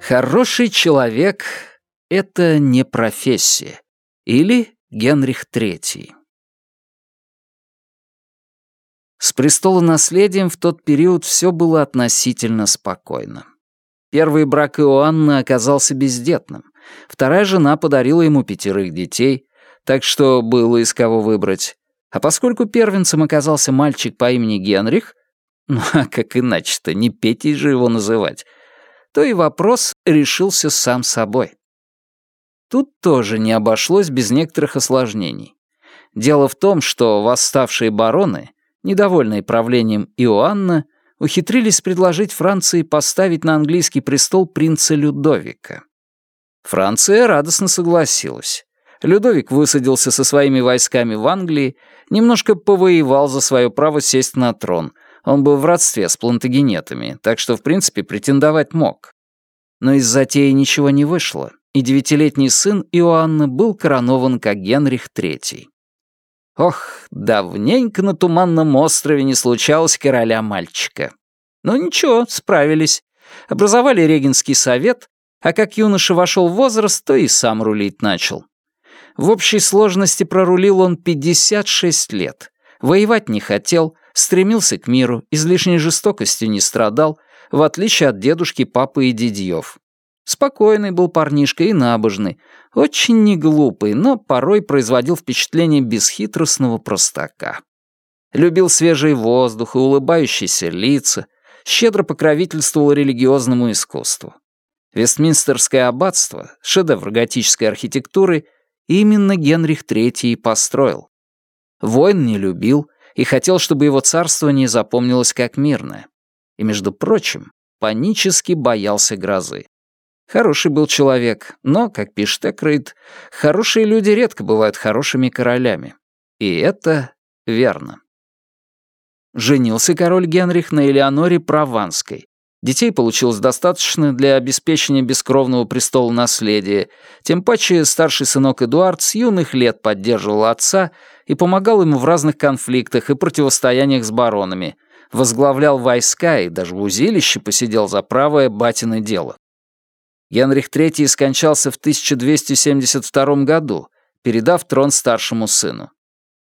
Хороший человек — это не профессия. Или Генрих III. С престола наследием в тот период все было относительно спокойно. Первый брак Иоанна оказался бездетным. Вторая жена подарила ему пятерых детей, так что было из кого выбрать. А поскольку первенцем оказался мальчик по имени Генрих, ну а как иначе-то, не Петей же его называть, то и вопрос решился сам собой. Тут тоже не обошлось без некоторых осложнений. Дело в том, что восставшие бароны, недовольные правлением Иоанна, ухитрились предложить Франции поставить на английский престол принца Людовика. Франция радостно согласилась. Людовик высадился со своими войсками в Англии, немножко повоевал за свое право сесть на трон. Он был в родстве с плантагенетами, так что, в принципе, претендовать мог. Но из затеи ничего не вышло, и девятилетний сын Иоанна был коронован как Генрих III. Ох, давненько на Туманном острове не случалось короля-мальчика. Но ничего, справились. Образовали регенский совет, а как юноша вошел в возраст, то и сам рулить начал. В общей сложности прорулил он 56 лет. Воевать не хотел, стремился к миру, излишней жестокостью не страдал, в отличие от дедушки, папы и дедьев. Спокойный был парнишка и набожный, очень неглупый, но порой производил впечатление бесхитростного простака. Любил свежий воздух и улыбающиеся лица, щедро покровительствовал религиозному искусству. Вестминстерское аббатство, шедевр готической архитектуры, именно Генрих III построил. Войн не любил и хотел, чтобы его царствование запомнилось как мирное. И, между прочим, панически боялся грозы. Хороший был человек, но, как пишет Экрейд, хорошие люди редко бывают хорошими королями. И это верно. Женился король Генрих на Элеоноре Прованской, Детей получилось достаточно для обеспечения бескровного престола наследия, тем паче старший сынок Эдуард с юных лет поддерживал отца и помогал ему в разных конфликтах и противостояниях с баронами, возглавлял войска и даже в узилище посидел за правое батино дело. Генрих III скончался в 1272 году, передав трон старшему сыну.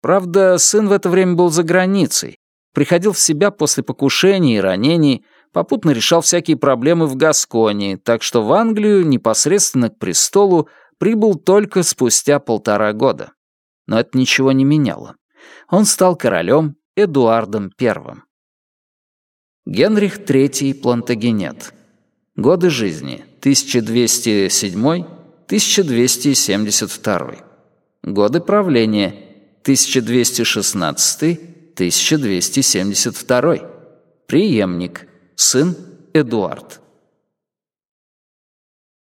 Правда, сын в это время был за границей, приходил в себя после покушений и ранений, попутно решал всякие проблемы в Гасконии, так что в Англию непосредственно к престолу прибыл только спустя полтора года. Но это ничего не меняло. Он стал королем Эдуардом I. Генрих III Плантагенет. Годы жизни 1207-1272. Годы правления 1216-1272. Приемник сын Эдуард.